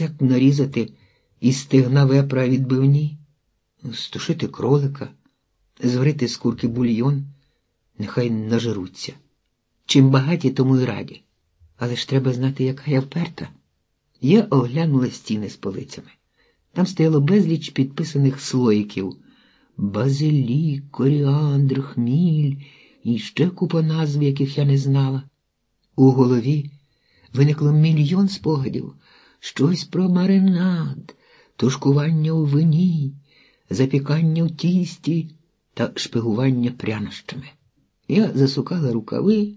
як нарізати із стегна вепра відбивні, стушити кролика, зварити з курки бульйон, нехай нажируться. Чим багаті, тому й раді. Але ж треба знати, яка я вперта. Я оглянула стіни з полицями. Там стояло безліч підписаних слоїків базилік, коріандр, хміль і ще купа назв, яких я не знала. У голові виникло мільйон спогадів, щось про маринад, тушкування у вині, запікання в тісті та шпигування прянощами. Я засукала рукави,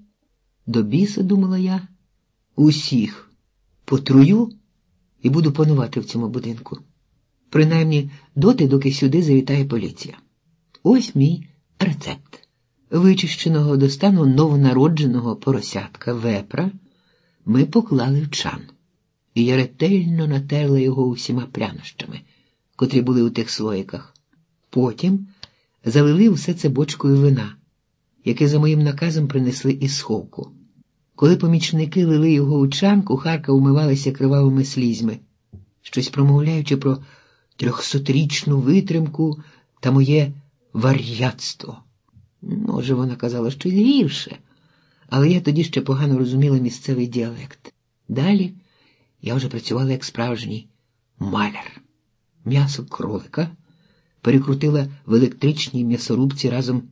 до біса, думала я, усіх потрую і буду панувати в цьому будинку. Принаймні доти, доки сюди завітає поліція. Ось мій рецепт. Вичищеного до стану новонародженого поросятка вепра ми поклали в чан, і я ретельно натерла його усіма прянощами, котрі були у тих слоїках. Потім залили все це бочкою вина, яке за моїм наказом принесли із сховку. Коли помічники лили його у чан, кухарка умивалася кривавими слізьми, щось промовляючи про трьохсотрічну витримку та моє вар'ятство. Може, вона казала щось гірше, але я тоді ще погано розуміла місцевий діалект. Далі я вже працювала як справжній маляр. М'ясо кролика перекрутила в електричній м'ясорубці разом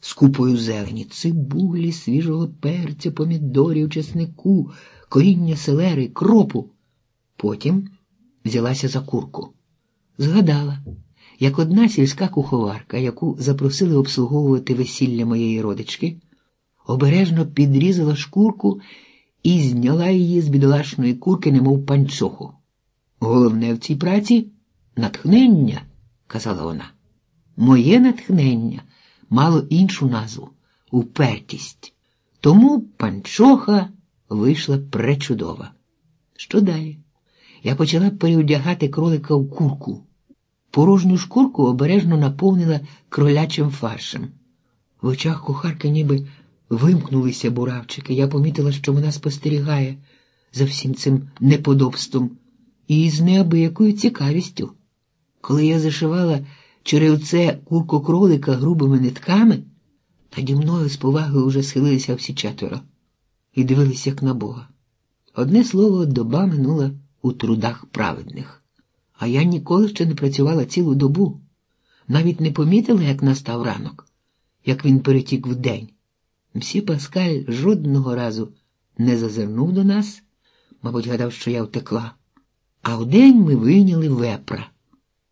з купою зелені, цибулі, свіжого перця, помідорів, чеснику, коріння селери, кропу. Потім взялася за курку. Згадала, як одна сільська куховарка, яку запросили обслуговувати весілля моєї родички, обережно підрізала шкурку і зняла її з бідолашної курки, немов панчоху. Головне в цій праці натхнення, казала вона. Моє натхнення мало іншу назву упертість. Тому панчоха вийшла пречудова. Що далі? Я почала переодягати кролика в курку. Порожню шкурку обережно наповнила кролячим фаршем. В очах кухарки ніби вимкнулися буравчики. Я помітила, що вона спостерігає за всім цим неподобством і з неабиякою цікавістю. Коли я зашивала черевце курку кролика грубими нитками, тоді мною з повагою вже схилилися всі четверо і дивилися, як на Бога. Одне слово, доба минула у трудах праведних. А я ніколи ще не працювала цілу добу, навіть не помітила, як настав ранок, як він перетік в день. Мсі Паскаль жодного разу не зазирнув до нас, мабуть, гадав, що я втекла. А вдень ми вийняли вепра,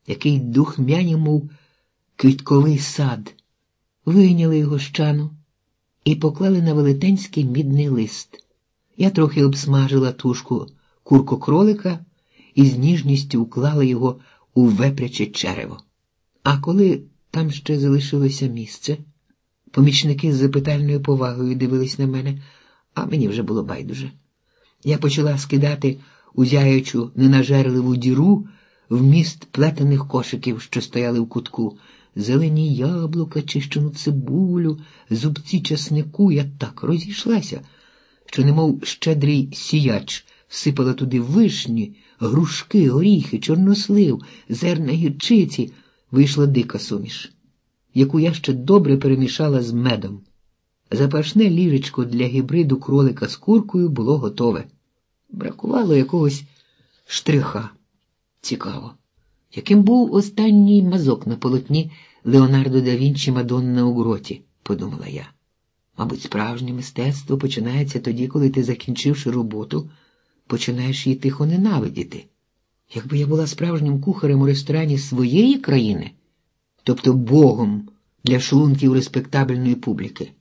який духмяні, мов квітковий сад, вийняли його з чану і поклали на велетенський мідний лист. Я трохи обсмажила тушку курку кролика і з ніжністю уклала його у вепряче черево. А коли там ще залишилося місце, помічники з запитальною повагою дивились на мене, а мені вже було байдуже. Я почала скидати у зяючу ненажерливу діру вміст плетених кошиків, що стояли в кутку, зелені яблука, чищену цибулю, зубці часнику, я так розійшлася, що, немов щедрий сіяч, сипала туди вишні, грушки, горіхи, чорнослив, зерна гірчиці, вийшла дика суміш, яку я ще добре перемішала з медом. Запашне ліжечко для гібриду кролика з куркою було готове. Бракувало якогось штриха. Цікаво, яким був останній мазок на полотні Леонардо да Вінчі Мадонна у гроті, подумала я. Мабуть, справжнє мистецтво починається тоді, коли ти, закінчивши роботу, починаєш її тихо ненавидіти. Якби я була справжнім кухарем у ресторані своєї країни, тобто Богом для шлунків респектабельної публіки,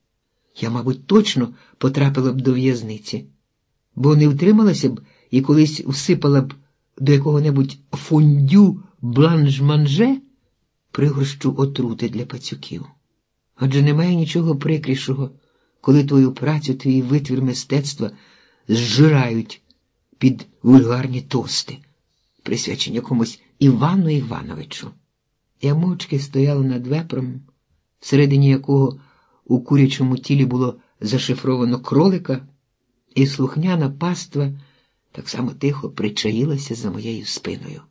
я, мабуть, точно потрапила б до в'язниці, бо не втрималася б і колись всипала б до якого-небудь фондю бланш-манже пригорщу отрути для пацюків. Адже немає нічого прикрішого, коли твою працю, твій витвір мистецтва зжирають під вульгарні тости, присвячені якомусь Івану Івановичу. Я мовчки стояла над вепром, всередині якого у курячому тілі було зашифровано кролика, і слухняна паства так само тихо причаїлася за моєю спиною.